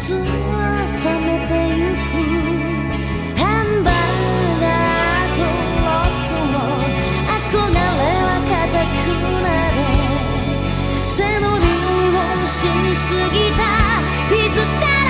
夏は冷めてゆくハンバーガーとロッ憧れは固くなれ背伸びをしすぎた。いら